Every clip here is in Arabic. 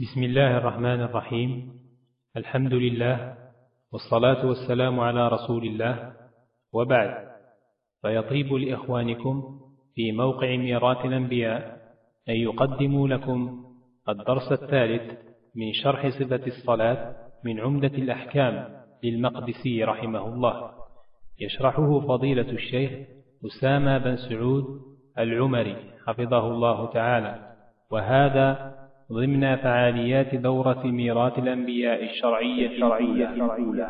بسم الله الرحمن الرحيم. الحمد لله والصلاة والسلام على رسول الله. وبعد فيطيب لإخوانكم في موقع ميراث الأنبياء أن يقدموا لكم الدرس الثالث من شرح صفة الصلاة من عمدة الأحكام للمقدسي رحمه الله. يشرحه فضيلة الشيخ أسامة بن سعود العمري حفظه الله تعالى. وهذا ضمن فعاليات دورة ميراث الأنبياء الشرعية الأولى.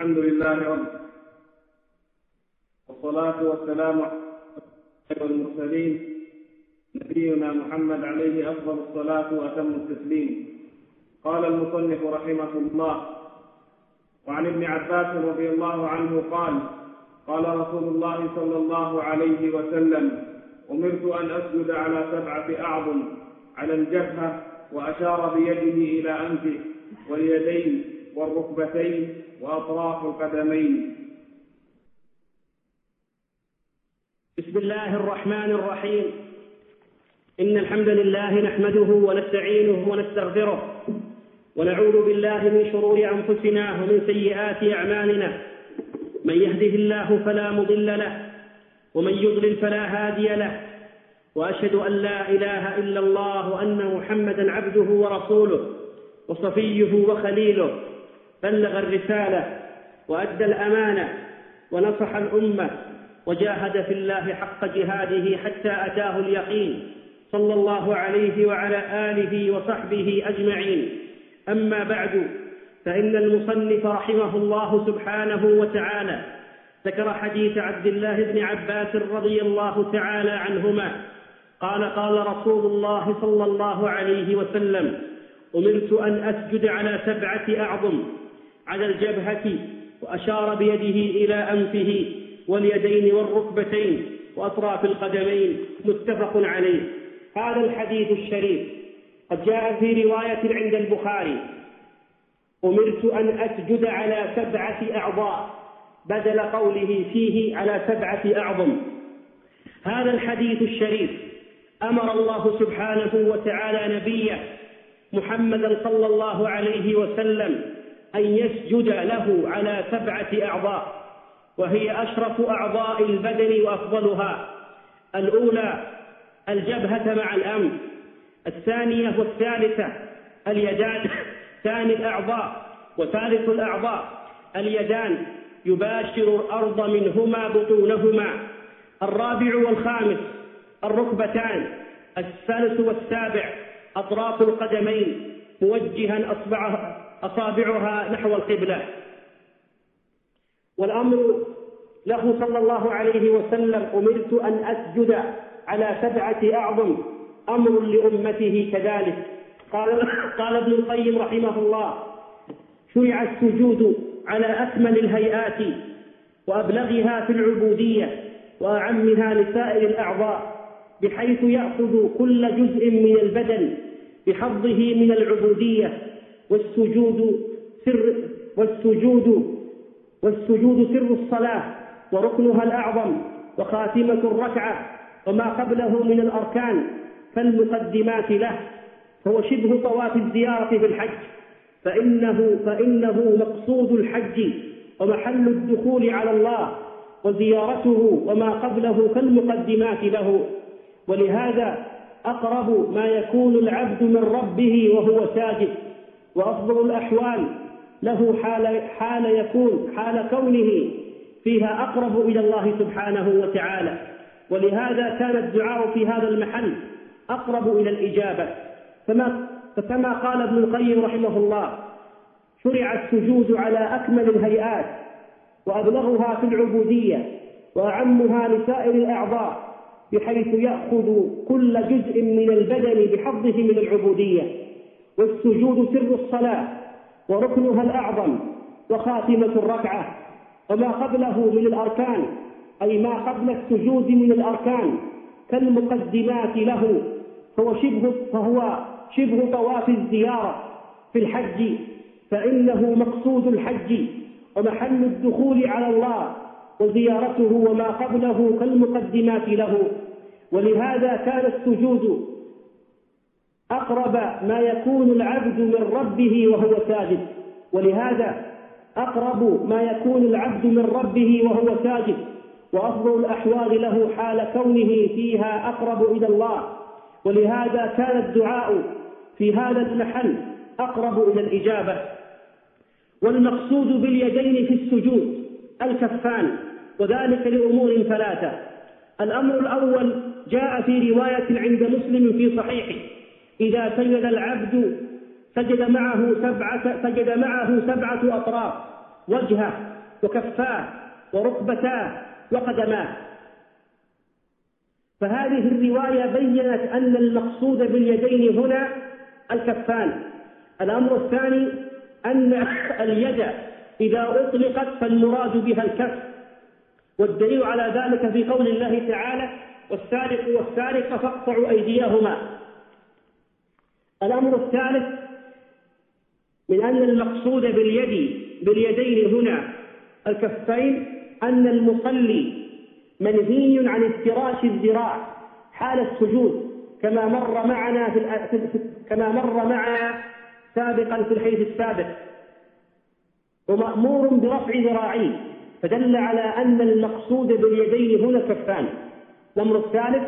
الحمد لله رب والصلاة والسلام على المرسلين. نبينا محمد عليه أفضل الصلاة وأتم التسليم. قال المصنف رحمه الله وعن ابن عباس رضي الله عنه قال قال رسول الله صلى الله عليه وسلم أمرت أن أسجد على سبعة أعظم على الجبهة وأشار بيده إلى أنفه واليدين والركبتين وأطراف القدمين. بسم الله الرحمن الرحيم. إن الحمد لله نحمده ونستعينه ونستغفره ونعوذ بالله من شرور أنفسنا ومن سيئات أعمالنا. من يهده الله فلا مضل له ومن يضلل فلا هادي له وأشهد أن لا إله إلا الله وأن محمدا عبده ورسوله وصفيه وخليله بلغ الرسالة وأدى الأمانة ونصح الأمة وجاهد في الله حق جهاده حتى أتاه اليقين صلى الله عليه وعلى آله وصحبه أجمعين. أما بعد فإن المصنف رحمه الله سبحانه وتعالى ذكر حديث عبد الله بن عباس رضي الله تعالى عنهما. قال قال رسول الله صلى الله عليه وسلم أمرت أن أسجد على سبعة أعظم على الجبهة وأشار بيده إلى أنفه واليدين والركبتين وأطراف القدمين. متفق عليه. هذا الحديث الشريف قد جاء في رواية عند البخاري. أمرت أن أسجد على سبعة أعضاء. بدل قوله فيه على سبعة أعظم. هذا الحديث الشريف أمر الله سبحانه وتعالى نبيه محمدا صلى الله عليه وسلم أن يسجد له على سبعة أعضاء وهي أشرف أعضاء البدن وأفضلها. الأولى الجبهة مع الأنف الثانية والثالثة اليدان ثاني الأعضاء وثالث الأعضاء اليدان. يباشر الأرض منهما بطونهما. الرابع والخامس الركبتان الثالث والسابع أطراف القدمين موجها أصبعها أصابعها نحو القبلة. والأمر له صلى الله عليه وسلم أمرت أن أسجد على سبعة أعظم أمر لأمته كذلك. قال قال ابن القيم رحمه الله شرع السجود على أكمل الهيئات وأبلغها في العبودية وأعمها لسائر الأعضاء بحيث يأخذ كل جزء من البدن بحظه من العبودية والسجود سر والسجود والسجود سر الصلاة وركنها الأعظم وخاتمة الركعة وما قبله من الأركان كالمقدمات له فهو شبه طواف الزيارة في الحج. فإنه فإنه مقصود الحج ومحل الدخول على الله وزيارته وما قبله كالمقدمات له. ولهذا أقرب ما يكون العبد من ربه وهو ساجد وأفضل الأحوال له حال حال يكون حال كونه فيها أقرب إلى الله سبحانه وتعالى. ولهذا كان الدعاء في هذا المحل أقرب إلى الإجابة. فما فكما قال ابن القيم رحمه الله شرع السجود على أكمل الهيئات وأبلغها في العبودية وأعمها لسائر الأعضاء بحيث يأخذ كل جزء من البدن بحظه من العبودية. والسجود سر الصلاة وركنها الأعظم وخاتمة الركعة. وما قبله من الأركان أي ما قبل السجود من الأركان كالمقدمات له فهو شبه فهو شبه طواف الزيارة في الحج فإنه مقصود الحج ومحل الدخول على الله وزيارته وما قبله كالمقدمات له. ولهذا كان السجود أقرب ما يكون العبد من ربه وهو ساجد. ولهذا أقرب ما يكون العبد من ربه وهو ساجد. وأفضل الأحوال له حال كونه فيها أقرب إلى الله. ولهذا كان الدعاء في هذا المحل أقرب إلى الإجابة. والمقصود باليدين في السجود الكفان وذلك لأمور ثلاثة. الأمر الأول جاء في رواية عند مسلم في صحيحه إذا سجد العبد سجد معه سبعة سجد معه سبعة أطراف وجهه وكفاه وركبتاه وقدماه. فهذه الرواية بينت أن المقصود باليدين هنا الكفان. الأمر الثاني أن اليد إذا أطلقت فالمراد بها الكف. والدليل على ذلك في قول الله تعالى والسارق والسارقة فاقطعوا أيديهما. الأمر الثالث من أن المقصود باليد باليدين هنا الكفين أن المصلي منهي عن افتراش الذراع حال السجود كما مر معنا في كما مر معنا سابقا في الحديث السابق. ومأمور برفع ذراعيه فدل على أن المقصود باليدين هنا كفان. الأمر الثالث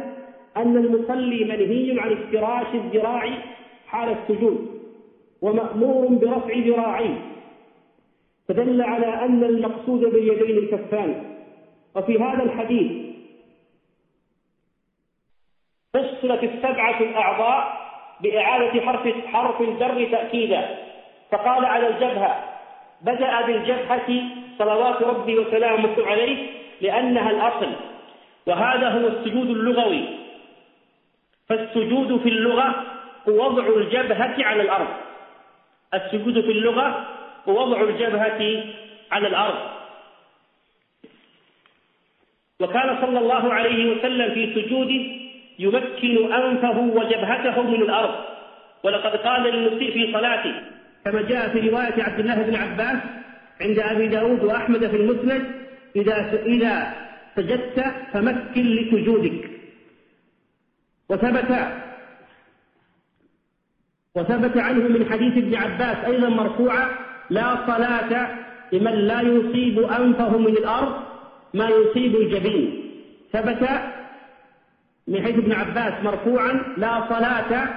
أن المصلي منهي عن افتراش الذراع حال السجود ومأمور برفع ذراعيه فدل على أن المقصود باليدين الكفان وفي هذا الحديث فصلت السبعة الأعضاء بإعادة حرف حرف الجر تأكيدا. فقال على الجبهة بدأ بالجبهة صلوات ربي وسلامه عليه لأنها الأصل. وهذا هو السجود اللغوي. فالسجود في اللغة وضع الجبهة على الأرض. السجود في اللغة هو وضع الجبهة على الأرض. وكان صلى الله عليه وسلم في سجوده يمكن أنفه وجبهته من الأرض. ولقد قال للمسيء في صلاته كما جاء في رواية عبد الله بن عباس عند أبي داود وأحمد في المسند إذا إذا سجدت فمكن لسجودك. وثبت وثبت عنه من حديث ابن عباس أيضا مرفوعا لا صلاة لمن لا يصيب أنفه من الأرض ما يصيب الجبين. ثبت من حيث ابن عباس مرفوعا لا صلاة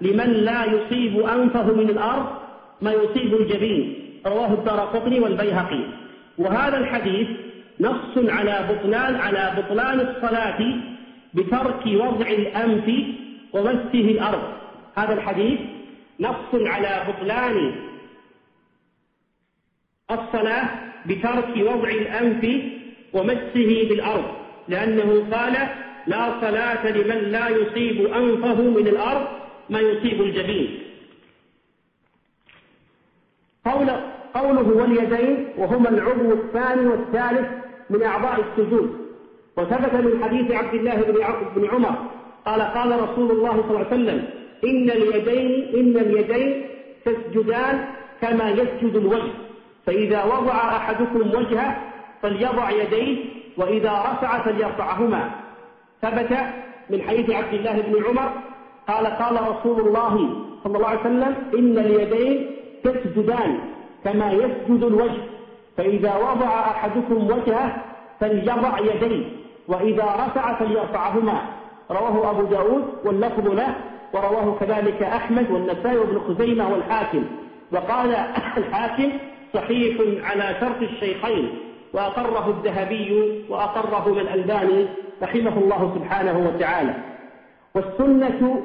لمن لا يصيب أنفه من الأرض ما يصيب الجبين. رواه الدار قطني والبيهقي. وهذا الحديث نص على بطلان على بطلان الصلاة بترك وضع الأنف ومسه الأرض. هذا الحديث نص على بطلان الصلاة بترك وضع الأنف ومسه بالأرض لأنه قال لا صلاة لمن لا يصيب أنفه من الأرض ما يصيب الجبين. قول قوله واليدين وهما العضو الثاني والثالث من أعضاء السجود. وثبت من حديث عبد الله بن عمر قال قال رسول الله صلى الله عليه وسلم إن اليدين إن اليدين تسجدان كما يسجد الوجه فإذا وضع أحدكم وجهه فليضع يديه وإذا رفع فليرفعهما. ثبت من حديث عبد الله بن عمر قال قال رسول الله صلى الله عليه وسلم إن اليدين تسجدان كما يسجد الوجه. فإذا وضع أحدكم وجهه فليضع يديه وإذا رفع فليرفعهما. رواه أبو داود واللفظ له ورواه كذلك أحمد والنسائي وابن خزيمة والحاكم. وقال الحاكم صحيح على شرط الشيخين. وأقره الذهبي وأقره الألباني رحمه الله سبحانه وتعالى. والسنة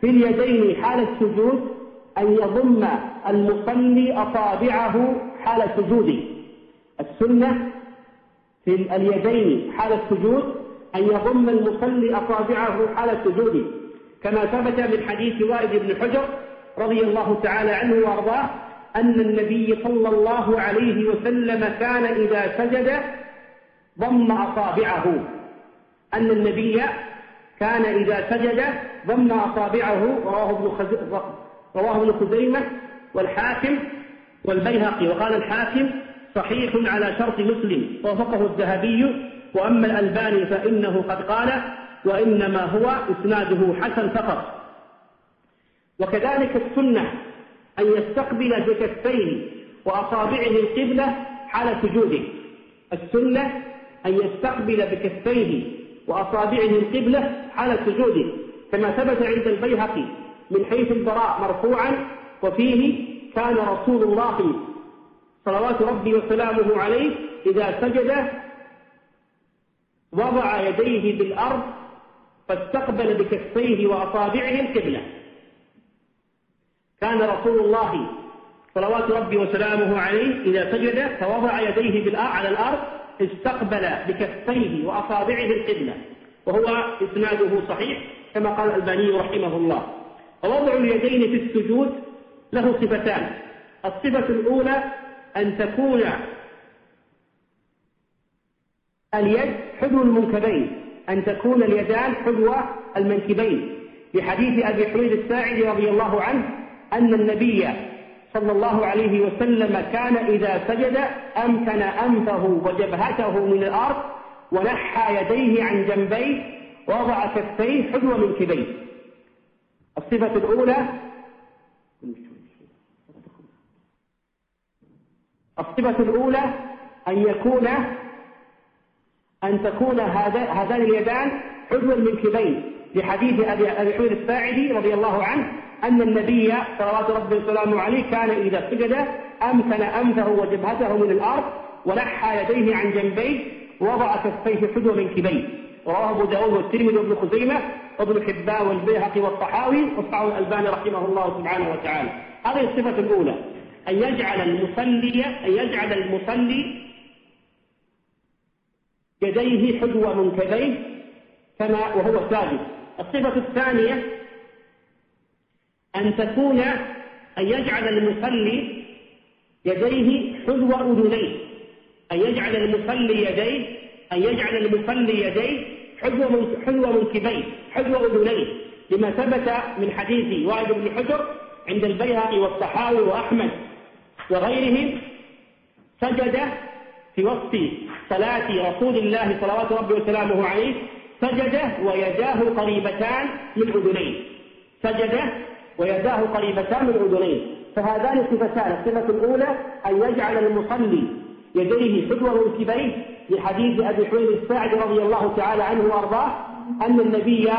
في اليدين حال السجود أن يضم المصلي أصابعه حال سجوده السنة في اليدين حال السجود أن يضم المصلي أصابعه حال سجوده كما ثبت من حديث وائل بن حجر رضي الله تعالى عنه وأرضاه أن النبي صلى الله عليه وسلم كان إذا سجد ضم أصابعه. أن النبي كان إذا سجد ضم أصابعه. رواه ابن رواه ابن خزيمة والحاكم والبيهقي. وقال الحاكم صحيح على شرط مسلم. ووافقه الذهبي. وأما الألباني فإنه قد قال وإنما هو إسناده حسن فقط. وكذلك السنة. أن يستقبل بكفيه وأصابعه القبلة حال سجوده. السنة أن يستقبل بكفيه وأصابعه القبلة حال سجوده كما ثبت عند البيهقي من حيث البراء مرفوعا وفيه كان رسول الله صلوات ربي وسلامه عليه إذا سجد وضع يديه بالأرض فاستقبل بكفيه وأصابعه القبلة. كان رسول الله صلوات ربي وسلامه عليه إذا سجد فوضع يديه على الأرض استقبل بكفيه وأصابعه القبلة. وهو إسناده صحيح كما قال الألباني رحمه الله. ووضع اليدين في السجود له صفتان. الصفة الأولى أن تكون اليد حذو المنكبين أن تكون اليدان حذو المنكبين. بحديث أبي حميد الساعدي رضي الله عنه أن النبي صلى الله عليه وسلم كان إذا سجد أمكن أنفه وجبهته من الأرض ونحى يديه عن جنبيه ووضع كفيه حذو منكبيه الصفة الأولى الصفة الأولى أن يكون أن تكون هذان اليدان حذو المنكبين لحديث أبي حميد الساعدي رضي الله عنه أن النبي صلوات ربي وسلامه عليه كان إذا سجد أمكن أنفه وجبهته من الأرض ونحى يديه عن جنبيه ووضع كفيه حذو منكبيه رواه أبو داود والترمذي وابن خزيمة وابن حبان والبيهقي والطحاوي وصححه الألباني رحمه الله سبحانه وتعالى. هذه الصفة الأولى أن يجعل المصلي أن يجعل المصلي يديه حذو منكبيه كما وهو ساجد. الصفة الثانية أن تكون أن يجعل المصلي يديه حذو أذنيه. أن يجعل المصلي يديه أن يجعل المصلي يديه حذو حذو منكبيه حذو أذنيه. لما ثبت من حديث وائل بن حجر عند البيهقي والصحاوي وأحمد وغيرهم سجد في وسط صلاة رسول الله صلوات ربي وسلامه عليه سجد ويداه قريبتان من أذنيه. سجد ويداه قريبتان من أذنيه فهذان صفتان الصفة الأولى أن يجعل المصلي يديه حذو منكبيه لحديث أبي حميد الساعد رضي الله تعالى عنه وأرضاه أن النبي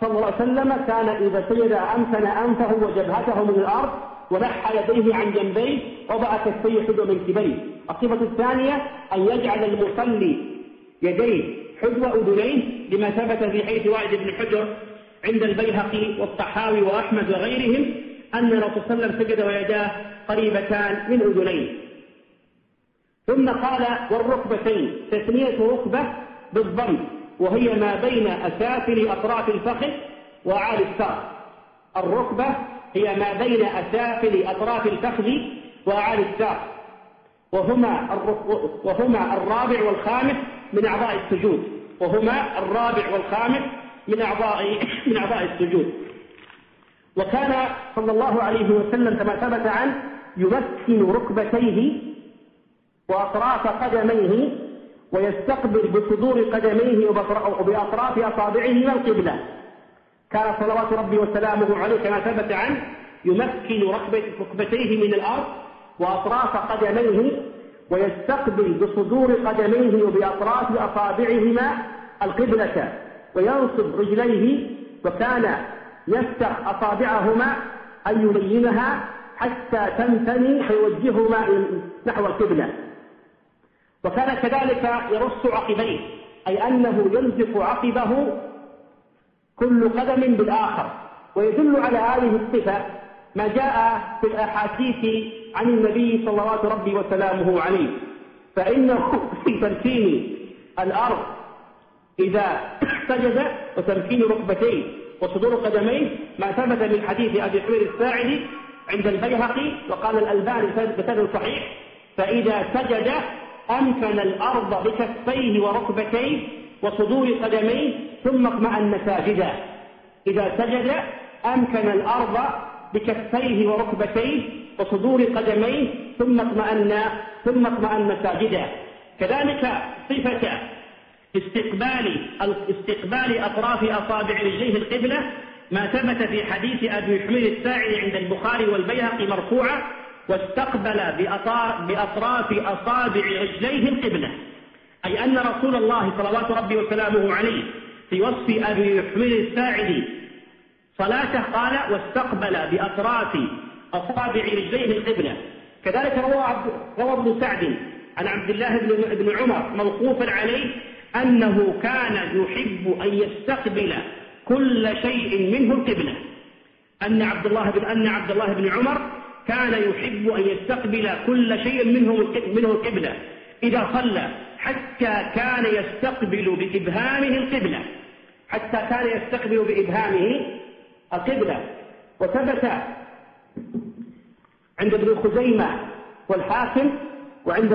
صلى الله عليه وسلم كان إذا سجد أمكن أنفه وجبهته من الأرض ونحى يديه عن جنبيه وضع كفيه حذو منكبيه الصفة الثانية أن يجعل المصلي يديه حذو أذنيه لما ثبت في حيث وائد بن حجر عند البيهقي والطحاوي وأحمد وغيرهم أن الرسول صلى الله عليه وسلم سجد ويداه قريبتان من أذنيه. ثم قال والركبتين تثنية ركبة بالضم وهي ما بين أسافل أطراف الفخذ وأعالي الساق الركبة هي ما بين أسافل أطراف الفخذ وأعالي الساق وهما وهما الرابع والخامس من أعضاء السجود. وهما الرابع والخامس من أعضاء من أعضاء السجود. وكان صلى الله عليه وسلم كما ثبت عنه يمكن ركبتيه وأطراف قدميه ويستقبل بصدور قدميه وبأطراف أصابعه القبلة كان صلوات ربي وسلامه عليه كما ثبت عنه يمكن ركبتيه من الأرض وأطراف قدميه ويستقبل بصدور قدميه وبأطراف أصابعهما القبلة. وينصب رجليه وكان يفتح أصابعهما أن يلينها حتى تنثني فيوجههما نحو القبلة. وكان كذلك يرص عقبيه أي أنه يلزق عقبه كل قدم بالآخر ويدل على هذه الصفة ما جاء في الأحاديث عن النبي صلوات ربي وسلامه عليه. فإنه في تمكين الأرض إذا سجد وتمكين ركبتيه وصدور قدميه ما ثبت من حديث أبي حمير الساعدي عند البيهقي وقال الألباني بسند صحيح فإذا سجد أمكن الأرض بكفيه وركبتيه وصدور قدميه ثم اطمأن ساجدا. إذا سجد أمكن الأرض بكفيه وركبتيه وصدور قدميه ثم اطمأن ثم اطمأن ساجدا. كذلك صفة استقبال استقبال أطراف أصابع رجليه القبلة ما ثبت في حديث أبي حميد الساعدي عند البخاري والبيهقي مرفوعا واستقبل بأطراف أصابع رجليه القبلة. أي أن رسول الله صلوات ربي وسلامه عليه في وصف أبي حميد الساعدي صلاته قال واستقبل بأطراف أصابع رجليه القبلة. كذلك روى ابن سعد عن عبد الله بن عمر موقوفا عليه أنه كان يحب أن يستقبل كل شيء منه القبلة. أن عبد الله بن أن عبد الله بن عمر كان يحب أن يستقبل كل شيء منه منه القبلة. إذا صلى حتى كان يستقبل بإبهامه القبلة. حتى كان يستقبل بإبهامه القبلة. وثبت عند ابن خزيمة والحاكم وعند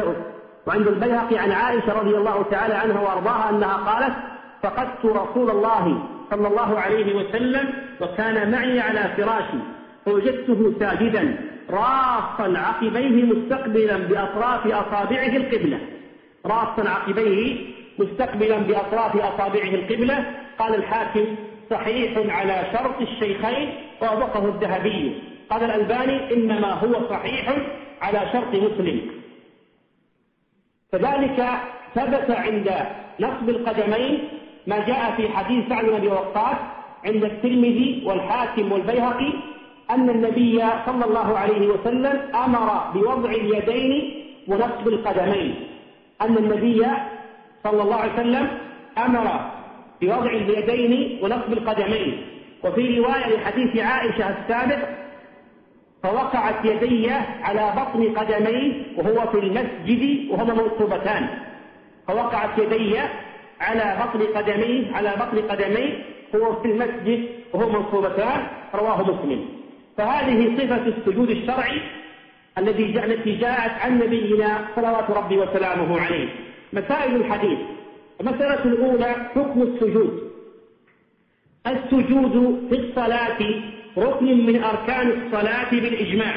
وعند البيهقي عن عائشة رضي الله تعالى عنها وأرضاها أنها قالت فقدت رسول الله صلى الله عليه وسلم وكان معي على فراشي فوجدته ساجدا راصا عقبيه مستقبلا بأطراف أصابعه القبلة. راصا عقبيه مستقبلا بأطراف أصابعه القبلة. قال الحاكم صحيح على شرط الشيخين وأوضقه الذهبي. قال الألباني إنما هو صحيح على شرط مسلم. كذلك ثبت عند نصب القدمين ما جاء في حديث سعد بن أبي وقاص عند الترمذي والحاكم والبيهقي أن النبي صلى الله عليه وسلم أمر بوضع اليدين ونصب القدمين. أن النبي صلى الله عليه وسلم أمر بوضع اليدين ونصب القدمين. وفي رواية لحديث عائشة السابق فوقعت يدي على بطن قدميه وهو في المسجد وهما منصوبتان فوقعت يدي على بطن قدميه على بطن قدميه هو في المسجد وهو منصوبتان رواه مسلم. فهذه صفة السجود الشرعي الذي التي جاءت عن نبينا صلوات ربي وسلامه عليه. مسائل الحديث. المسألة الأولى حكم السجود. السجود في الصلاة ركن من أركان الصلاة بالإجماع.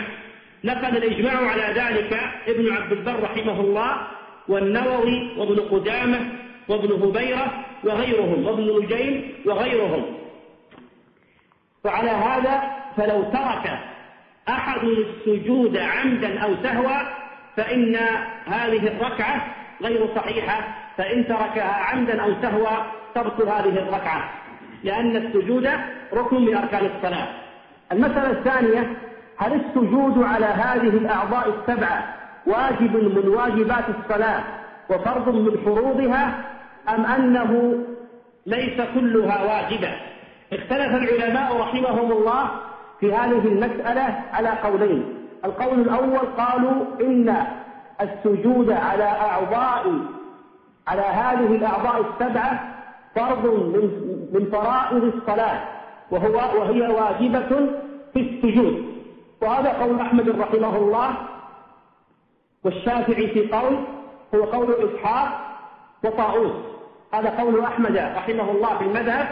نقل الإجماع على ذلك ابن عبد البر رحمه الله والنووي وابن قدامة وابن هبيرة وغيرهم وابن نجيم وغيرهم. وعلى هذا فلو ترك أحد السجود عمدا أو سهوا فإن هذه الركعة غير صحيحة فإن تركها عمدا أو سهوا تبطل هذه الركعة لأن السجود ركن من أركان الصلاة. المسألة الثانية هل السجود على هذه الأعضاء السبعة واجب من واجبات الصلاة وفرض من فروضها أم أنه ليس كلها واجبة؟ اختلف العلماء رحمهم الله في هذه المسألة على قولين. القول الأول قالوا إن السجود على أعضاء على هذه الأعضاء السبعة فرض من فرائض الصلاة. وهو وهي واجبة في السجود. وهذا قول أحمد رحمه الله. والشافعي في قول هو قول إسحاق وطاؤوس هذا قول أحمد رحمه الله في المذهب.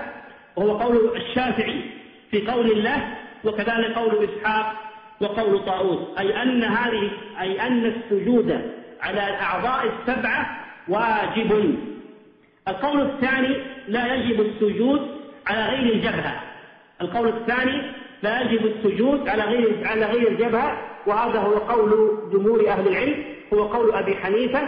وهو قول الشافعي في قول الله. وكذلك قول إسحاق وقول طاؤوس أي أن هذه أي أن السجود على الأعضاء السبعة واجب. القول الثاني لا يجب السجود على غير الجبهة. القول الثاني لا يجب السجود على غير على غير الجبهة وهذا هو قول جمهور أهل العلم هو قول أبي حنيفة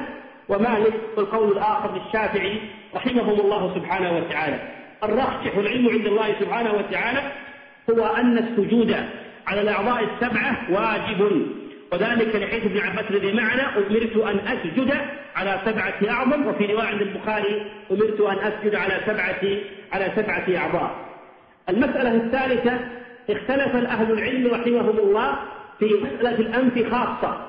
ومالك والقول الآخر للشافعي رحمهم الله سبحانه وتعالى. الرخص والعلم عند الله سبحانه وتعالى هو أن السجود على الأعضاء السبعة واجب. وذلك لحيث ابن عباس الذي معنا أمرت أن أسجد على سبعة أعظم وفي رواية عند البخاري أمرت أن أسجد على سبعة على سبعة أعضاء. المسألة الثالثة اختلف أهل العلم رحمهم الله في مسألة الأنف خاصة.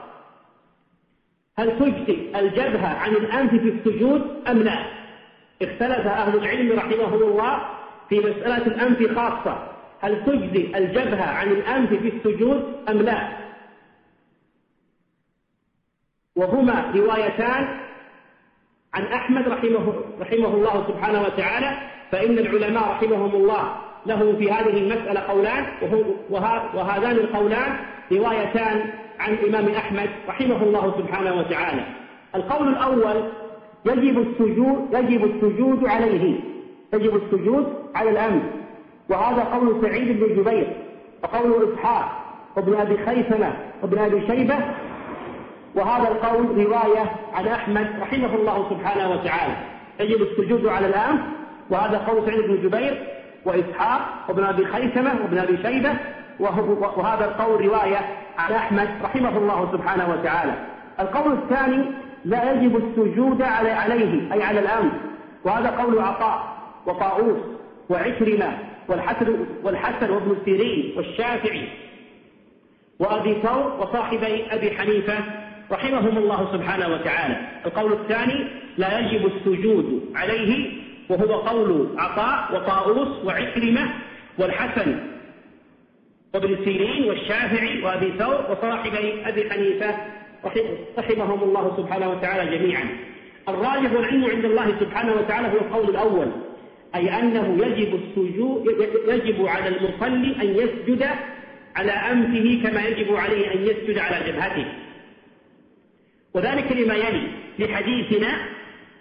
هل تجزي الجبهة عن الأنف في السجود أم لا؟ اختلف أهل العلم رحمهم الله في مسألة الأنف خاصة. هل تجزي الجبهة عن الأنف في السجود أم لا؟ وهما روايتان عن أحمد رحمه, رحمه الله سبحانه وتعالى فإن العلماء رحمهم الله له في هذه المسألة قولان وهذان القولان روايتان عن الإمام أحمد رحمه الله سبحانه وتعالى. القول الأول يجب السجود يجب السجود عليه. يجب السجود على الأمر. وهذا قول سعيد بن جبير وقول إسحاق وابن أبي خيثمة وابن أبي شيبة. وهذا القول رواية عن أحمد رحمه الله سبحانه وتعالى. يجب السجود على الآن وهذا قول سعيد بن جبير وإسحاق وابن أبي خيثمة وابن أبي شيبة وهذا القول رواية عن أحمد رحمه الله سبحانه وتعالى. القول الثاني لا يجب السجود عليه أي على الأمر. وهذا قول عطاء وطاووس وعكرمة والحسن والحسن وابن سيرين والشافعي. وأبي ثور وصاحبي أبي حنيفة رحمهم الله سبحانه وتعالى. القول الثاني لا يجب السجود عليه وهو قول عطاء وطاووس وعكرمة والحسن وابن سيرين والشافعي وأبي ثور وصاحبي أبي حنيفة رحمهم الله سبحانه وتعالى جميعا. الراجح والعلم عند الله سبحانه وتعالى هو القول الأول أي أنه يجب السجود يجب على المصلي أن يسجد على أنفه كما يجب عليه أن يسجد على جبهته. وذلك لما يلي لحديثنا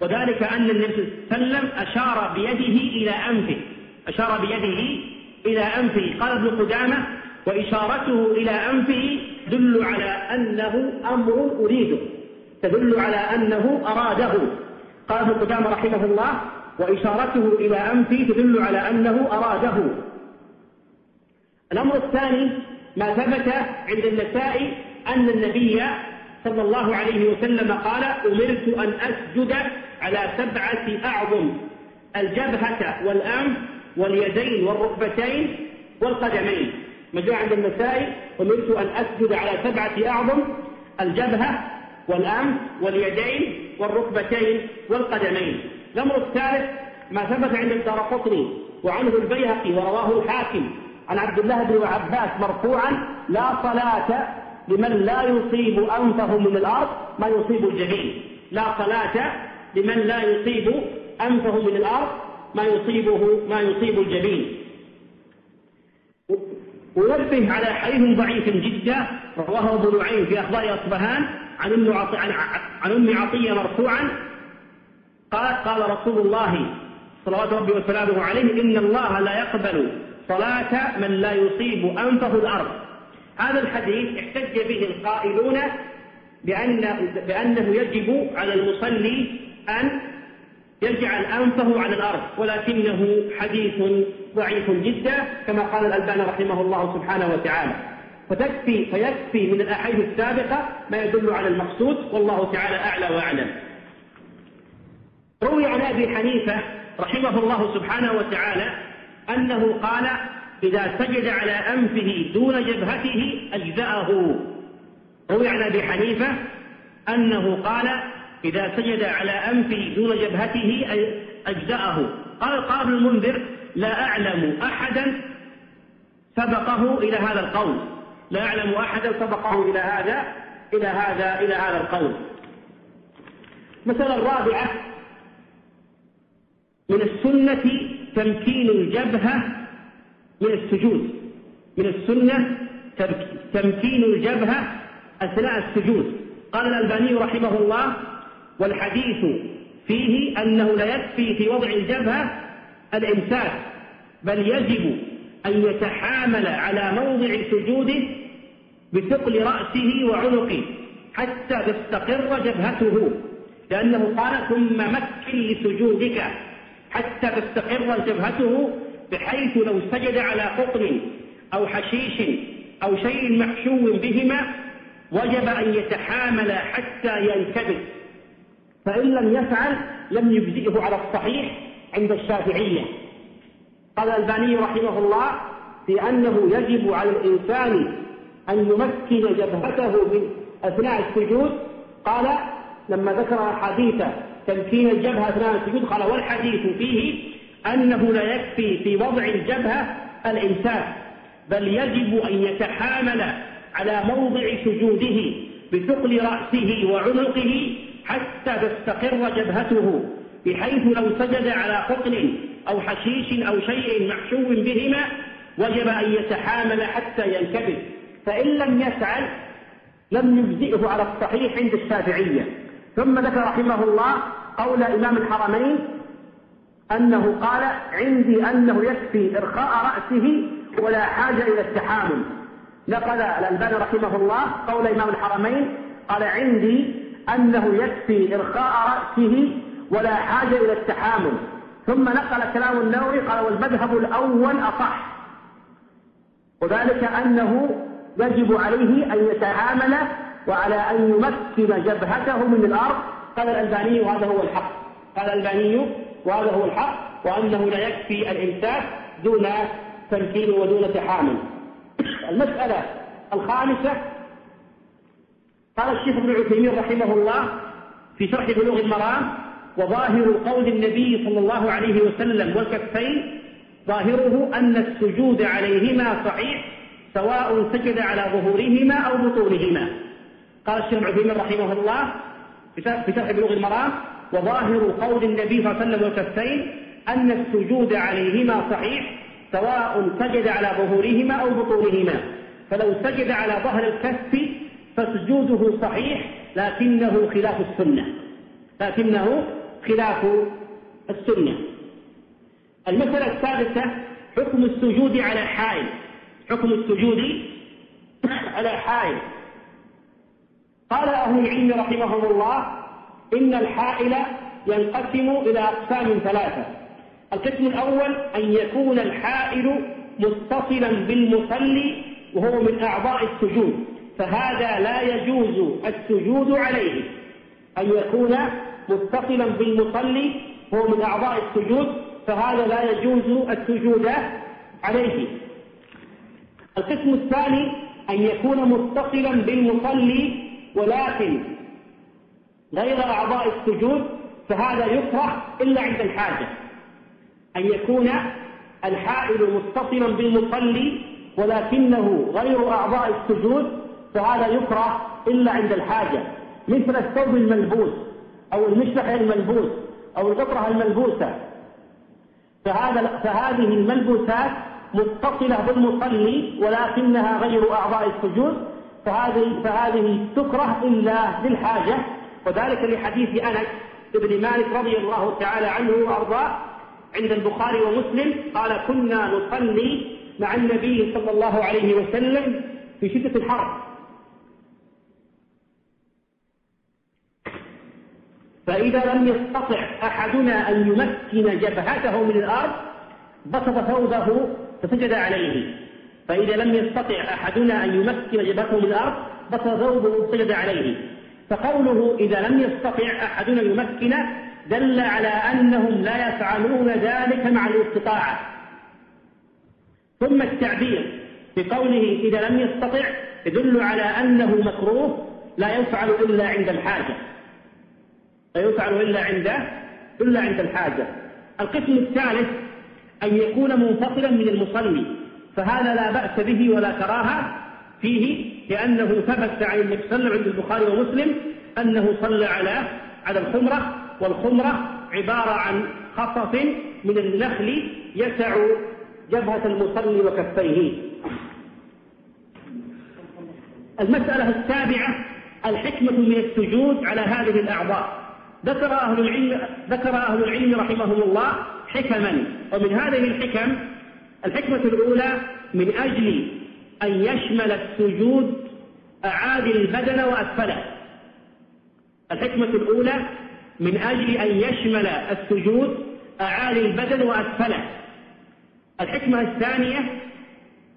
وذلك أن النبي صلى الله عليه وسلم أشار بيده إلى أنفه. أشار بيده إلى أنفه. قال ابن قدامة وإشارته إلى أنفه تدل على أنه أمر أريده. تدل على أنه أراده. قال ابن قدامة رحمه الله وإشارته إلى أنفه تدل على أنه أراده. الأمر الثاني ما ثبت عند النساء أن النبي صلى الله عليه وسلم قال أمرت أن أسجد على سبعة أعظم الجبهة والأنف واليدين والركبتين والقدمين. مجموعة عند النساء أمرت أن أسجد على سبعة أعظم الجبهة والأنف واليدين والركبتين والقدمين. الأمر الثالث ما ثبت عند الدارقطني وعنه البيهقي ورواه الحاكم عن عبد الله بن عباس مرفوعا لا صلاة لمن لا يصيب أنفه من الأرض ما يصيب الجبين. لا صلاة لمن لا يصيب أنفه من الأرض ما يصيبه ما يصيب الجبين. ونبه على حديث ضعيف جدا رواه أبو نعيم في أخبار أصبهان عن أم عن أم عطية مرفوعا قال قال رسول الله صلوات ربي وسلامه عليه إن الله لا يقبل صلاة من لا يصيب أنفه الأرض. هذا الحديث احتج به القائلون بأن بأنه يجب على المصلي أن يجعل أنفه على الأرض ولكنه حديث ضعيف جدا كما قال الألباني رحمه الله سبحانه وتعالى. فتكفي فيكفي من الأحاديث السابقة ما يدل على المقصود والله تعالى أعلى وأعلم. روي عن أبي حنيفة رحمه الله سبحانه وتعالى أنه قال إذا سجد على أنفه دون جبهته أجزأه. روي عن أبي حنيفة أنه قال إذا سجد على أنفه دون جبهته أجزأه. قال قال المنذر لا أعلم أحدا سبقه إلى هذا القول. لا أعلم أحدا سبقه إلى هذا إلى هذا إلى هذا القول. المسألة الرابعة من السنة تمكين الجبهة من السجود من السنة تمكين الجبهة أثناء السجود. قال الألباني رحمه الله والحديث فيه أنه لا يكفي في وضع الجبهة الإمساك بل يجب أن يتحامل على موضع سجوده بثقل رأسه وعنقه حتى تستقر جبهته لأنه قال ثم مكن لسجودك حتى تستقر جبهته بحيث لو سجد على قطن أو حشيش أو شيء محشو بهما وجب أن يتحامل حتى ينكبس. فإن لم يفعل لم يجزئه على الصحيح عند الشافعية. قال الألباني رحمه الله في أنه يجب على الإنسان أن يمكن جبهته من أثناء السجود. قال لما ذكر أحاديث تمكين الجبهة أثناء السجود قال والحديث فيه أنه لا يكفي في وضع الجبهة الإمساك بل يجب أن يتحامل على موضع سجوده بثقل رأسه وعنقه حتى تستقر جبهته بحيث لو سجد على قطن أو حشيش أو شيء محشو بهما وجب أن يتحامل حتى ينكبس فإن لم يفعل لم يجزئه على الصحيح عند الشافعية. ثم ذكر رحمه الله قول إمام الحرمين أنه قال عندي أنه يكفي إرخاء رأسه ولا حاجة إلى التحامل. نقل الألباني رحمه الله قول إمام الحرمين قال عندي أنه يكفي إرخاء رأسه ولا حاجة إلى التحامل. ثم نقل كلام النووي قال والمذهب الأول أصح. وذلك أنه يجب عليه أن يتعامل وعلى أن يمكن جبهته من الأرض. قال الألباني وهذا هو الحق. قال الألباني وهذا هو الحق وأنه لا يكفي الإمساك دون تمكين ودون تحامل. المسألة الخامسة قال الشيخ ابن عثيمين رحمه الله في شرح بلوغ المرام وظاهر قول النبي صلى الله عليه وسلم والكفين ظاهره أن السجود عليهما صحيح سواء سجد على ظهورهما أو بطونهما. قال الشيخ ابن عثيمين رحمه الله في شرح بلوغ المرام وظاهر قول النبي صلى الله عليه وسلم والكفين أن السجود عليهما صحيح سواء سجد على ظهورهما أو بطونهما. فلو سجد على ظهر الكف فسجوده صحيح لكنه خلاف السنة. لكنه خلاف السنة. المسألة السادسة حكم السجود على حائل. حكم السجود على حائل. قال أهل العلم رحمهم الله إن الحائل ينقسم إلى أقسام ثلاثة. القسم الأول أن يكون الحائل متصلا بالمصلي وهو من أعضاء السجود فهذا لا يجوز السجود عليه. أن يكون متصلا بالمصلي وهو من أعضاء السجود فهذا لا يجوز السجود عليه. القسم الثاني أن يكون متصلا بالمصلي ولكن غير أعضاء السجود فهذا يكره إلا عند الحاجة. أن يكون الحائل متصلا بالمصلي ولكنه غير أعضاء السجود فهذا يكره إلا عند الحاجة. مثل الثوب الملبوس أو المشلح الملبوس أو القطرة الملبوسة. فهذا فهذه الملبوسات متصلة بالمصلي ولكنها غير أعضاء السجود. فهذه فهذه تكره إلا للحاجة. وذلك لحديث أنس بن مالك رضي الله تعالى عنه وأرضاه عند البخاري ومسلم قال كنا نصلي مع النبي صلى الله عليه وسلم في شدة الحر فإذا لم يستطع أحدنا أن يمكن جبهته من الأرض بسط ثوبه فسجد عليه. فإذا لم يستطع أحدنا أن يمكن جبهته من الأرض بسط ثوبه فسجد عليه. فقوله إذا لم يستطع أحدنا يمكن دل على أنهم لا يفعلون ذلك مع الاستطاعة. ثم التعبير بقوله إذا لم يستطع يدل على أنه مكروه لا يفعل إلا عند الحاجة. لا يفعل إلا عند إلا عند الحاجة. القسم الثالث أن يكون منفصلا من المصلي فهذا لا بأس به ولا كراهة فيه لأنه ثبت عن النبي صلى الله عليه وسلم عند البخاري ومسلم أنه صلى على على الخمرة والخمرة عبارة عن خصف من النخل يسع جبهة المصلي وكفيه. المسألة السابعة الحكمة من السجود على هذه الأعضاء. ذكر أهل العلم ذكر أهل العلم رحمهم الله حكما ومن هذه الحكم الحكمة الأولى من أجل أن يشمل السجود أعالي البدن وأسفله. الحكمة الأولى من أجل أن يشمل السجود أعالي البدن وأسفله. الحكمة الثانية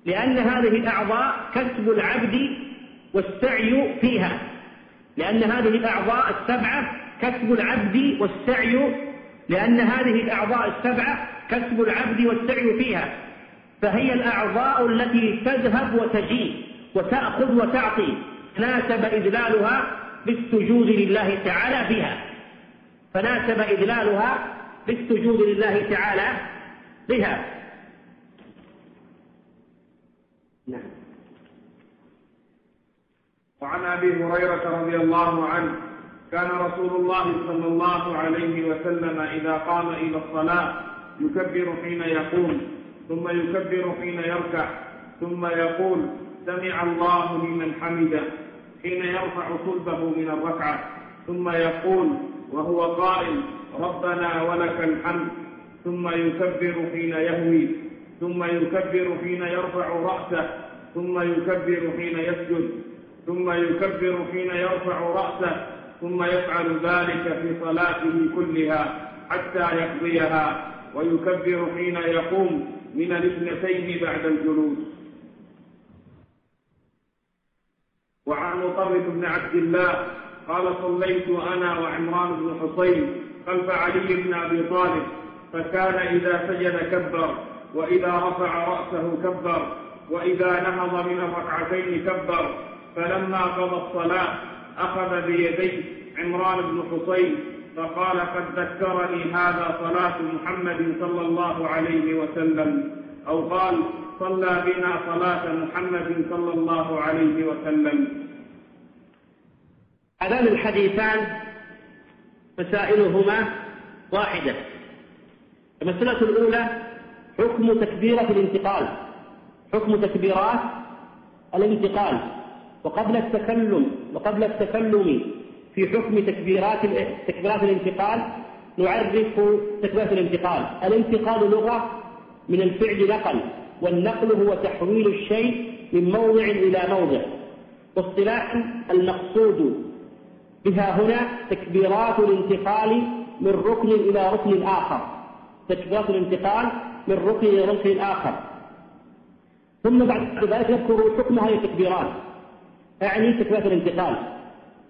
لأن هذه الأعضاء كسب العبد والسعي فيها. لأن هذه الأعضاء السبعة كسب العبد والسعي لأن هذه الأعضاء السبعة كسب العبد والسعي فيها. فهي الأعضاء التي تذهب وتجيء وتأخذ وتعطي. ناسب إذلالها بالسجود لله تعالى بها. فناسب إذلالها بالسجود لله تعالى بها. نعم. وعن أبي هريرة رضي الله عنه كان رسول الله صلى الله عليه وسلم إذا قام إلى الصلاة يكبر حين يقوم. ثم يكبر حين يركع ثم يقول سمع الله لمن حمده. حين يرفع صلبه من الركعة ثم يقول وهو قائل ربنا ولك الحمد. ثم يكبر حين يهوي ثم يكبر حين يرفع رأسه ثم يكبر حين يسجد ثم يكبر حين يرفع رأسه ثم يفعل ذلك في صلاته كلها حتى يقضيها ويكبر حين يقوم. من الاثنتين بعد الجلوس. وعن مطرف بن عبد الله قال صليت أنا وعمران بن حصين خلف علي بن أبي طالب فكان إذا سجد كبر وإذا رفع رأسه كبر وإذا نهض من الركعتين كبر فلما قضى الصلاة أخذ بيديه عمران بن حصين فقال قد ذكرني هذا صلاة محمد صلى الله عليه وسلم. أو قال صلى بنا صلاة محمد صلى الله عليه وسلم. هذان الحديثان مسائلهما واحدة. المسألة الأولى حكم تكبيرة الانتقال. حكم تكبيرات الانتقال. وقبل التكلم وقبل التكلم في حكم تكبيرات تكبيرات الانتقال نعرف تكبيرات الانتقال. الانتقال لغة من الفعل نقل والنقل هو تحويل الشيء من موضع إلى موضع. واصطلاحا المقصود بها هنا تكبيرات الانتقال من ركن إلى ركن آخر. تكبيرات الانتقال من ركن إلى ركن آخر. ثم بعد ذلك يذكر حكم هذه التكبيرات أعني تكبيرات الانتقال.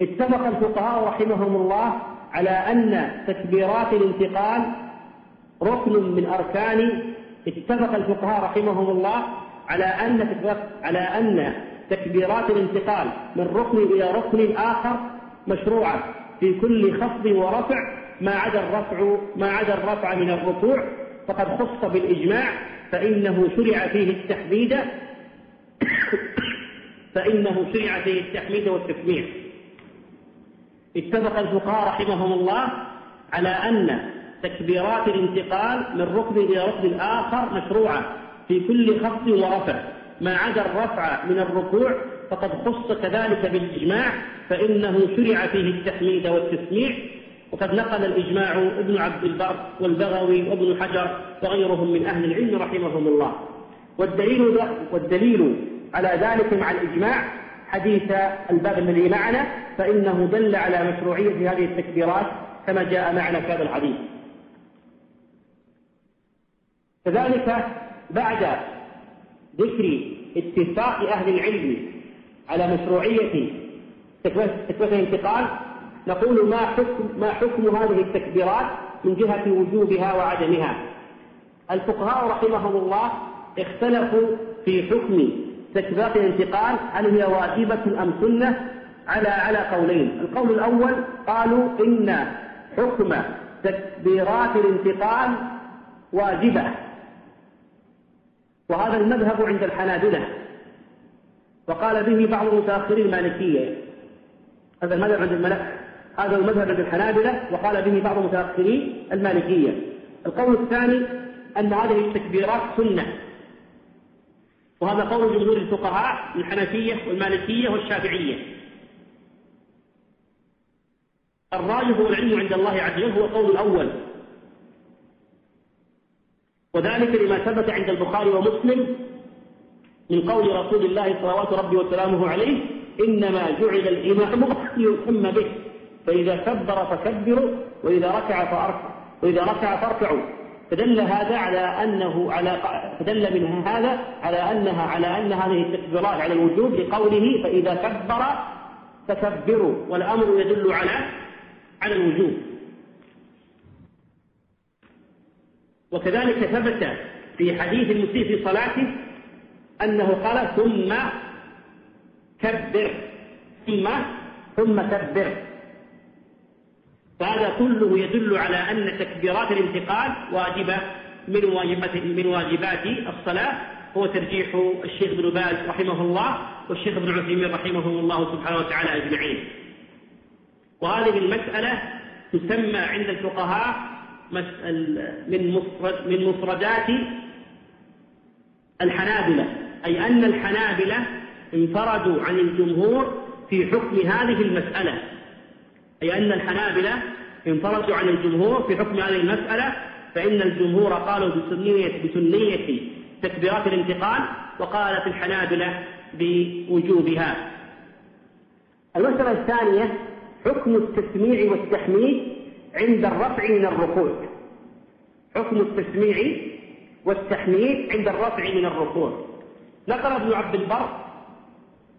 اتفق الفقهاء رحمهم الله على أن تكبيرات الانتقال ركن من أركان اتفق الفقهاء رحمهم الله على أن على أن تكبيرات الانتقال من ركن إلى ركن آخر مشروعة في كل خفض ورفع ما عدا الرفع ما عدا الرفع من الركوع. فقد خص بالإجماع فإنه شرع فيه التحميد فإنه شرع فيه التحميد والتسميع اتفق الفقهاء رحمهم الله على أن تكبيرات الانتقال من ركن إلى ركن آخر مشروعة في كل خفض ورفع. ما عدا الرفع من الركوع فقد خص كذلك بالإجماع فإنه شرع فيه التحميد والتسميع. وقد نقل الإجماع ابن عبد البر والبغوي وابن حجر وغيرهم من أهل العلم رحمهم الله. والدليل والدليل على ذلك مع الإجماع حديث الباب الذي معنا فإنه دل على مشروعية هذه التكبيرات كما جاء معنا في هذا الحديث. كذلك بعد ذكر اتفاق أهل العلم على مشروعية تكبيرة الانتقال نقول ما حكم ما حكم هذه التكبيرات من جهة وجوبها وعدمها؟ الفقهاء رحمهم الله اختلفوا في حكم تكبيرات الانتقال هل هي واجبة أم سنة؟ على على قولين. القول الأول قالوا إن حكم تكبيرات الانتقال واجبة. وهذا المذهب عند الحنابلة. وقال به بعض متأخري المالكية. هذا المذهب عند الملك هذا المذهب عند الحنابلة وقال به بعض متأخري المالكية. القول الثاني أن هذه التكبيرات سنة. وهذا قول جمهور الفقهاء الحنفية والمالكية والشافعية. الراجح والعلم عند الله عز وجل هو القول الأول. وذلك لما ثبت عند البخاري ومسلم من قول رسول الله صلوات ربي وسلامه عليه إنما جعل الإمام ليتم به فإذا كبر فكبروا وإذا ركع فأركعوا وإذا ركع فاركعوا. فدل هذا على أنه على فدل من هذا على أنها على أن هذه التكبيرات على الوجوب لقوله فإذا كبر فكبروا والأمر يدل على على الوجوب. وكذلك ثبت في حديث المسيء في صلاته أنه قال ثم كبر ثم ثم كبر. فهذا كله يدل على أن تكبيرات الانتقال واجبة من واجبات من واجبات الصلاة. هو ترجيح الشيخ ابن باز رحمه الله والشيخ ابن عثيمين رحمهم الله سبحانه وتعالى أجمعين. وهذه المسألة تسمى عند الفقهاء من مفرد من مفردات الحنابلة. أي أن الحنابلة انفردوا عن الجمهور في حكم هذه المسألة. أي أن الحنابلة انفردوا عن الجمهور في حكم هذه المسألة فإن الجمهور قالوا بسنية بسنية تكبيرات الانتقال وقالت الحنابلة بوجوبها. المسألة الثانية حكم التسميع والتحميد عند الرفع من الركوع. حكم التسميع والتحميد عند الرفع من الركوع. نقل ابن عبد البر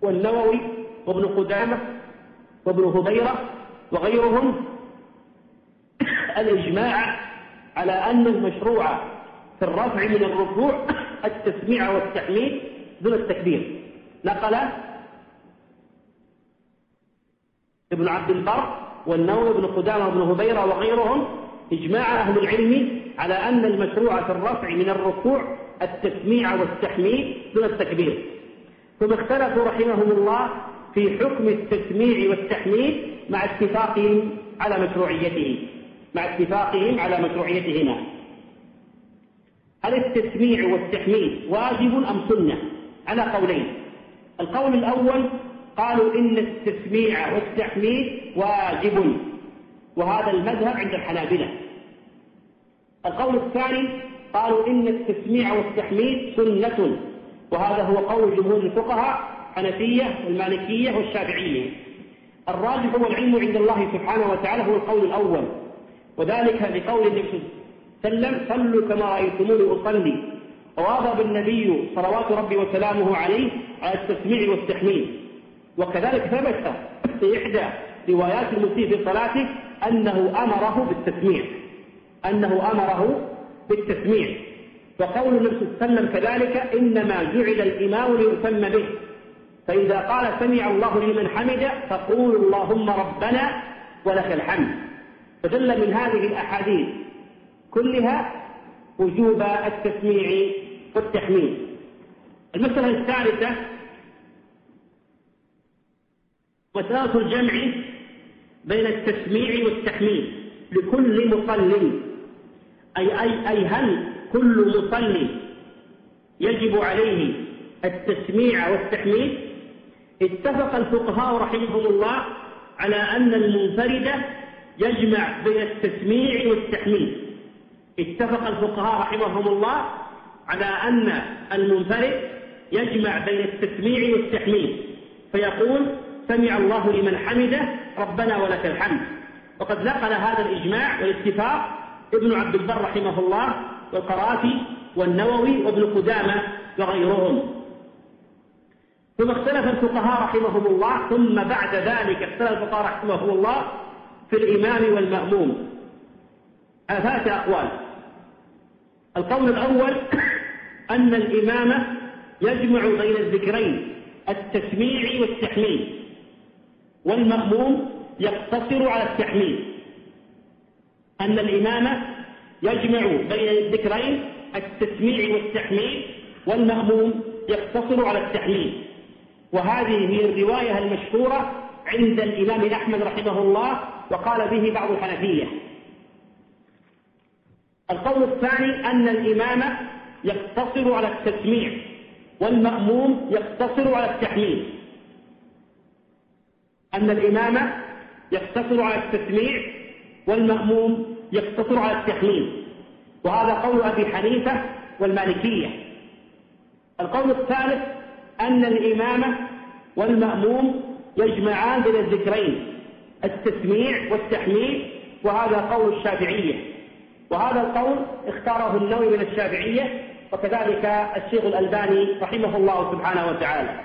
والنووي وابن قدامة وابن هبيرة وغيرهم الإجماع على أن المشروع في الرفع من الركوع التسميع والتحميد دون التكبير. نقل ابن عبد البر والنووي بن قدامة وابن هبيرة وغيرهم إجماع أهل العلم على أن المشروع في الرفع من الركوع التسميع والتحميد دون التكبير. ثم اختلفوا رحمهم الله في حكم التسميع والتحميد مع اتفاقهم على مشروعيته مع اتفاقهم على مشروعيتهما. هل التسميع والتحميد واجب أم سنة؟ على قولين. القول الأول قالوا إن التسميع والتحميد واجب وهذا المذهب عند الحنابلة. القول الثاني قالوا إن التسميع والتحميد سنة وهذا هو قول جمهور الفقهاء حنفية والمالكية والشافعية. الراجح والعلم عند الله سبحانه وتعالى هو القول الأول. وذلك لقول النبي صلى الله عليه وسلم صلوا كما رأيتموني أصلي. وواظب النبي صلوات ربي وسلامه عليه على التسميع والتحميد وكذلك ثبت في إحدى روايات المسيء في صلاته أنه أمره بالتسميع. أنه أمره بالتسميع. وقول النبي صلى الله عليه وسلم كذلك إنما جعل الإمام ليتم به. فإذا قال سمع الله لمن حمد فقول اللهم ربنا ولك الحمد. فدل من هذه الأحاديث كلها وجوب التسميع والتحميد المسألة الثالثة مسألة الجمع بين التسميع والتحميد لكل مصل. أي, أي, أي هل كل مصل يجب عليه التسميع والتحميد اتفق الفقهاء رحمهم الله على أن المنفرد يجمع بين التسميع والتحميد اتفق الفقهاء رحمهم الله على أن المنفرد يجمع بين التسميع والتحميد فيقول سمع الله لمن حمده ربنا ولك الحمد. وقد نقل هذا الإجماع والاتفاق ابن عبد البر رحمه الله والقرافي والنووي وابن قدامة وغيرهم. ثم اختلف الفقهاء رحمهم الله ثم بعد ذلك اختلف الفقهاء رحمهم الله في الإمام والمأموم. ثلاثة أقوال. القول الأول أن الإمام يجمع بين الذكرين التسميع والتحميد والمأموم يقتصر على التحميد أن الإمام يجمع بين الذكرين التسميع والتحميد والمأموم يقتصر على التحميد وهذه هي الرواية المشهورة عند الإمام أحمد رحمه الله وقال به بعض الحنفية. القول الثاني أن الإمام يقتصر على التسميع والمأموم يقتصر على التحميد أن الإمام يقتصر على التسميع والمأموم يقتصر على التحميد وهذا قول أبي حنيفة والمالكية. القول الثالث أن الإمام والمأموم يجمعان بين الذكرين التسميع والتحميد وهذا قول الشافعية. وهذا القول اختاره النووي من الشافعية وكذلك الشيخ الألباني رحمه الله سبحانه وتعالى.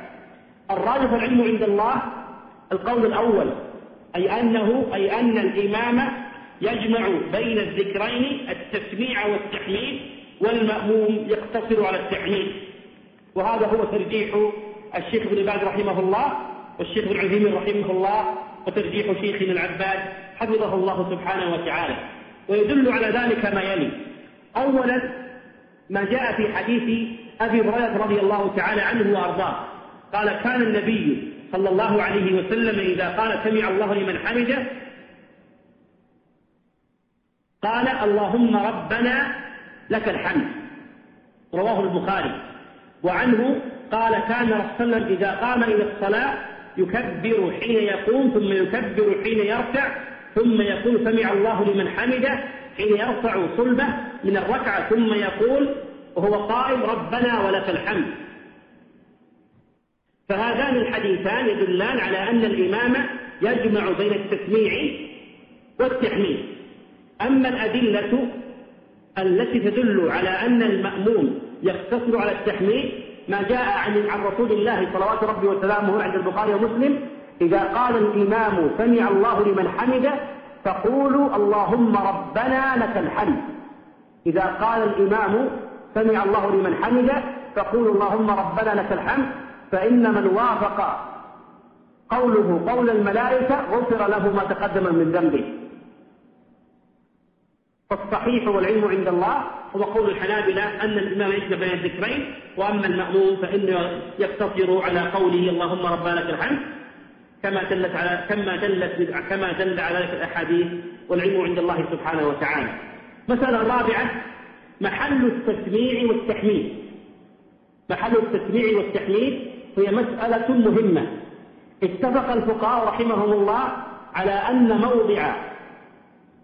الراجح العلم عند الله القول الأول أي أنه أي أن الإمام يجمع بين الذكرين التسميع والتحميد والمأموم يقتصر على التحميد وهذا هو ترجيح الشيخ ابن باز رحمه الله والشيخ ابن عثيمين رحمه الله وترجيح شيخنا العباد حفظه الله سبحانه وتعالى. ويدل على ذلك ما يلي. أولا ما جاء في حديث أبي هريرة رضي الله تعالى عنه وأرضاه. قال كان النبي صلى الله عليه وسلم إذا قال سمع الله لمن حمده قال اللهم ربنا لك الحمد رواه البخاري. وعنه قال كان رسول إذا قام إلى الصلاة يكبر حين يقوم ثم يكبر حين يركع ثم يقول سمع الله لمن حمده حين يرفع صلبه من الركعة ثم يقول وهو قائم ربنا ولك الحمد. فهذان الحديثان يدلان على أن الإمام يجمع بين التسميع والتحميد أما الأدلة التي تدل على أن المأموم يقتصر على التحميد ما جاء عن رسول الله صلوات ربي وسلامه عند البخاري ومسلم إذا قال الإمام سمع الله لمن حمده فقولوا اللهم ربنا لك الحمد. إذا قال الإمام سمع الله لمن حمده فقولوا اللهم ربنا لك الحمد فإن من وافق قوله قول الملائكة غفر له ما تقدم من ذنبه. فالصحيح والعلم عند الله هو قول الحنابلة أن الإمام يجمع بين الذكرين وأما المأموم فإنه يقتصر على قوله اللهم ربنا لك الحمد كما دلت على كما دلت كما دل على ذلك الأحاديث والعلم عند الله سبحانه وتعالى. مسألة رابعة محل التسميع والتحميد. محل التسميع والتحميد هي مسألة مهمة. اتفق الفقهاء رحمهم الله على أن موضع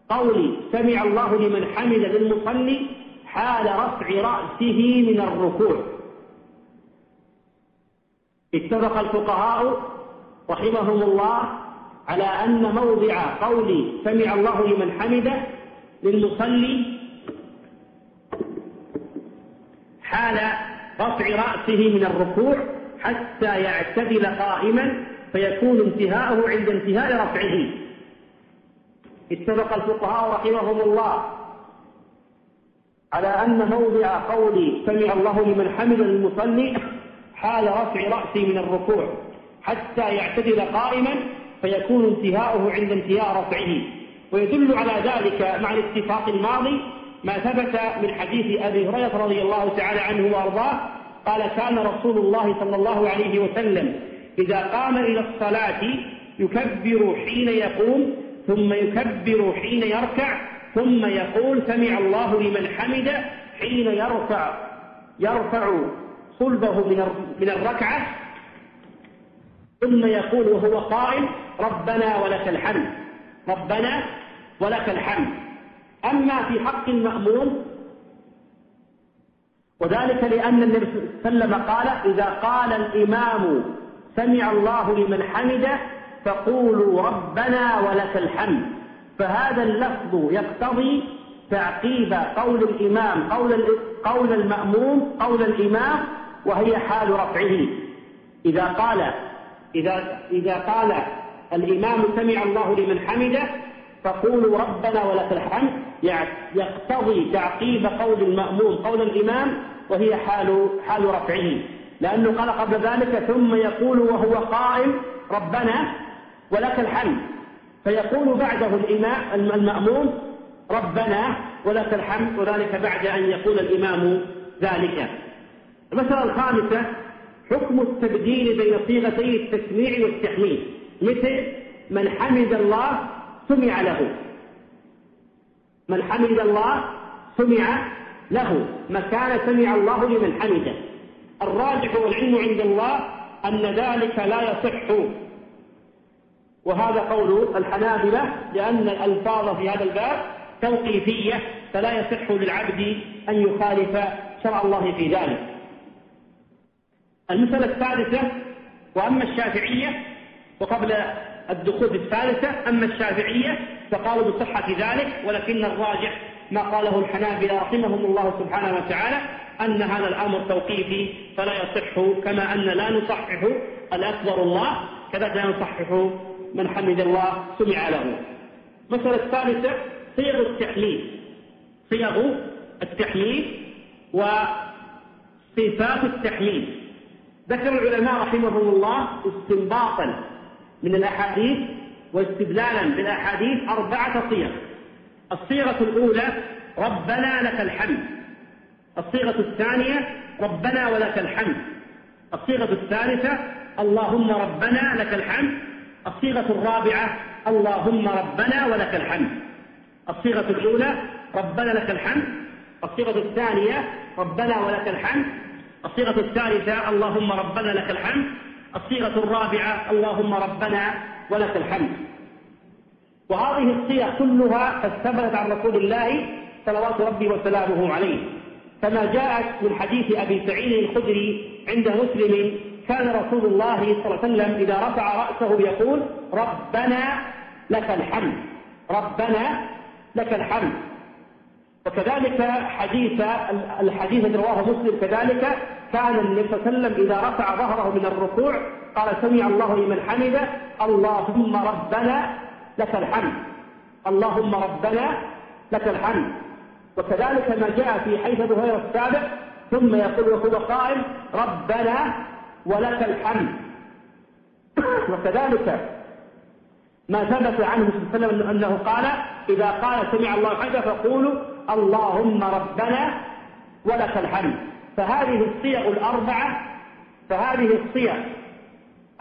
قول سمع الله لمن حمد للمصلي حال رفع رأسه من الركوع. اتفق الفقهاء رحمهم الله على أن موضع قول سمع الله لمن حمده للمصلي حال رفع رأسه من الركوع حتى يعتدل قائما فيكون انتهاءه عند انتهاء رفعه. اتفق الفقهاء رحمهم الله على أن موضع قول سمع الله لمن حمد المصلي حال رفع رأسه من الركوع حتى يعتدل قائما فيكون انتهاؤه عند انتهاء رفعه. ويدل على ذلك مع الاتفاق الماضي ما ثبت من حديث أبي هريرة رضي الله تعالى عنه وأرضاه. قال كان رسول الله صلى الله عليه وسلم إذا قام إلى الصلاة يكبر حين يقوم ثم يكبر حين يركع ثم يقول سمع الله لمن حمد حين يرفع يرفع صلبه من من الركعة ثم يقول وهو قائم ربنا ولك الحمد ربنا ولك الحمد. أما في حق المأموم وذلك لأن النبي صلى الله عليه وسلم قال إذا قال الإمام سمع الله لمن حمده فقولوا ربنا ولك الحمد. فهذا اللفظ يقتضي تعقيب قول الإمام قول قول المأموم قول الإمام وهي حال رفعه. إذا قال إذا إذا قال الإمام سمع الله لمن حمده فقولوا ربنا ولك الحمد يقتضي تعقيب قول المأموم قول الإمام وهي حال حال رفعه. لأنه قال قبل ذلك ثم يقول وهو قائم ربنا ولك الحمد. فيقول بعده الإمام المأموم ربنا ولك الحمد وذلك بعد أن يقول الإمام ذلك. المسألة الخامسة حكم التبديل بين صيغتي التسميع والتحميد مثل من حمد الله سمع له. من حمد الله سمع له. مكان سمع الله لمن حمده. الراجح والعلم عند الله أن ذلك لا يصح. وهذا قول الحنابلة لأن الألفاظ في هذا الباب توقيفية فلا يصح للعبد أن يخالف شرع الله في ذلك. المسألة الثالثة وأما الشافعية وقبل الدخول في الثالثة أما الشافعية فقالوا بصحة ذلك ولكن الراجح ما قاله الحنابلة رحمهم الله سبحانه وتعالى أن هذا الأمر توقيفي فلا يصح كما أن لا نصحح الأكبر الله كذلك لا نصحح من حمد الله سمع له. المسألة الثالثة صيغ التحميد صيغ التحميد وصفات التحميد ذكر العلماء رحمهم الله استنباطا من الأحاديث واستدلالا بالأحاديث أربعة صيغ. الصيغة الأولى ربنا لك الحمد. الصيغة الثانية ربنا ولك الحمد. الصيغة الثالثة اللهم ربنا لك الحمد. الصيغة الرابعة اللهم ربنا ولك الحمد. الصيغة الأولى ربنا لك الحمد. الصيغة الثانية ربنا ولك الحمد. الصيغة الثالثة اللهم ربنا لك الحمد. الصيغة الرابعة اللهم ربنا ولك الحمد. وهذه الصيغ كلها قد ثبتت عن رسول الله صلوات ربي وسلامه عليه. كما جاءت من حديث أبي سعيد الخدري عند مسلم كان رسول الله صلى الله عليه وسلم إذا رفع رأسه يقول ربنا لك الحمد ربنا لك الحمد. وكذلك حديث الحديث الذي رواه مسلم كذلك كان النبي صلى الله عليه وسلم إذا رفع ظهره من الركوع قال سمع الله لمن حمده اللهم ربنا لك الحمد اللهم ربنا لك الحمد. وكذلك ما جاء في حيث هريرة السابق ثم يقول وهو قائم ربنا ولك الحمد. وكذلك ما ثبت عنه صلى الله عليه وسلم انه قال إذا قال سمع الله حمده فقولوا اللهم ربنا ولك الحمد. فهذه الصيغ الأربعة فهذه الصيغ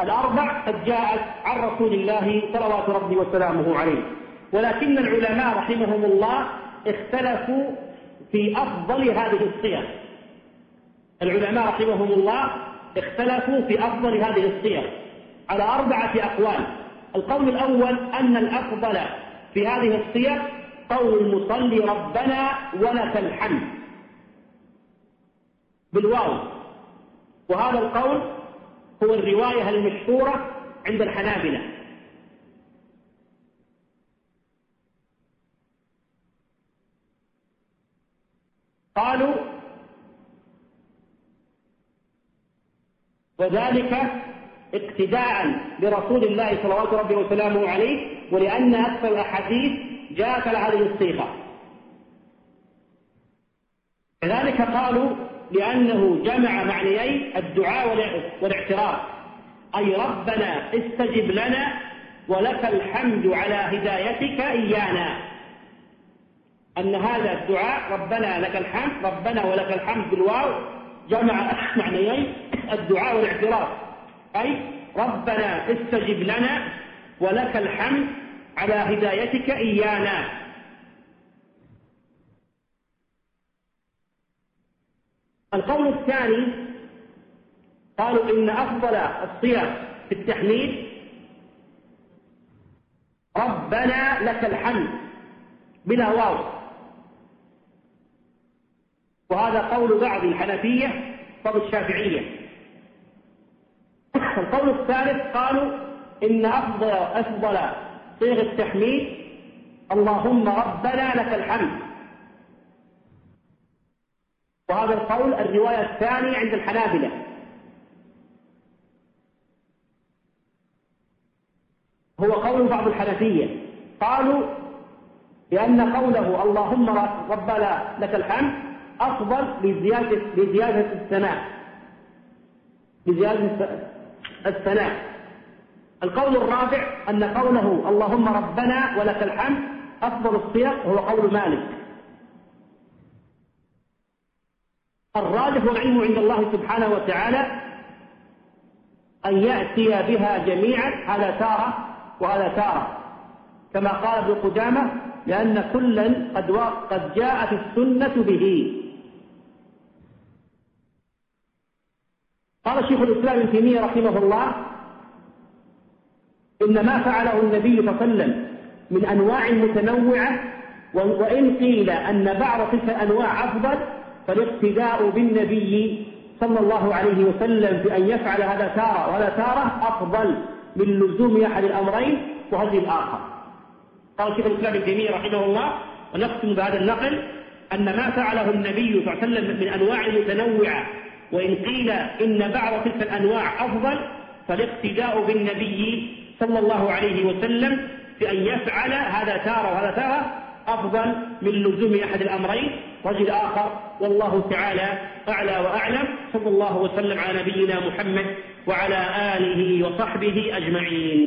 الأربع قد جاءت عن رسول الله صلوات ربي وسلامه عليه. ولكن العلماء رحمهم الله اختلفوا في أفضل هذه الصيغ. العلماء رحمهم الله اختلفوا في أفضل هذه الصيغ. على أربعة أقوال. القول الأول أن الأفضل في هذه الصيغ قول المصلي ربنا ولك الحمد. بالواو. وهذا القول هو الرواية المشهورة عند الحنابلة. قالوا وذلك اقتداء برسول الله صلوات ربي وسلامه عليه ولأن أكثر الأحاديث جاءت على هذه الصيغة. كذلك قالوا لأنه جمع معنيي الدعاء والاعتراف. أي ربنا استجب لنا ولك الحمد على هدايتك إيانا. أن هذا الدعاء ربنا لك الحمد ربنا ولك الحمد بالواو جمع معنيي الدعاء والاعتراف. أي ربنا استجب لنا ولك الحمد على هدايتك إيانا. القول الثاني قالوا إن أفضل الصيغ في التحميد ربنا لك الحمد بلا واو. وهذا قول بعض الحنفية وبعض الشافعية. القول الثالث قالوا إن أفضل أفضل صيغ التحميد اللهم ربنا لك الحمد. وهذا القول الرواية الثانية عند الحنابلة. هو قول بعض الحنفية. قالوا لأن قوله اللهم ربنا لك الحمد أفضل لزيادة لزيادة الثناء. لزيادة الثناء. القول الرابع أن قوله اللهم ربنا ولك الحمد أفضل الصيغ هو قول مالك. الراجح والعلم عند الله سبحانه وتعالى أن يأتي بها جميعا هذا تارة وهذا تارة. كما قال ابن قدامة لأن كلا قد قد جاءت السنة به. قال شيخ الإسلام ابن تيمية رحمه الله إن ما فعله النبي صلى الله عليه وسلم من أنواع متنوعة وإن قيل أن بعض تلك الأنواع أفضل فالاقتداء بالنبي صلى الله عليه وسلم بأن يفعل هذا تارة وهذا تارة أفضل من لزوم أحد الأمرين وهذه الآخر. قال شيخ الإسلام ابن تيمية رحمه الله ونختم بهذا النقل أن ما فعله النبي صلى الله عليه وسلم من أنواع متنوعة وإن قيل إن بعض تلك الأنواع أفضل فالاقتداء بالنبي صلى الله عليه وسلم بأن يفعل هذا تارة وهذا تارة أفضل من لزوم أحد الأمرين. رجل آخر والله تعالى أعلى وأعلم. صلى الله وسلم على نبينا محمد وعلى آله وصحبه أجمعين.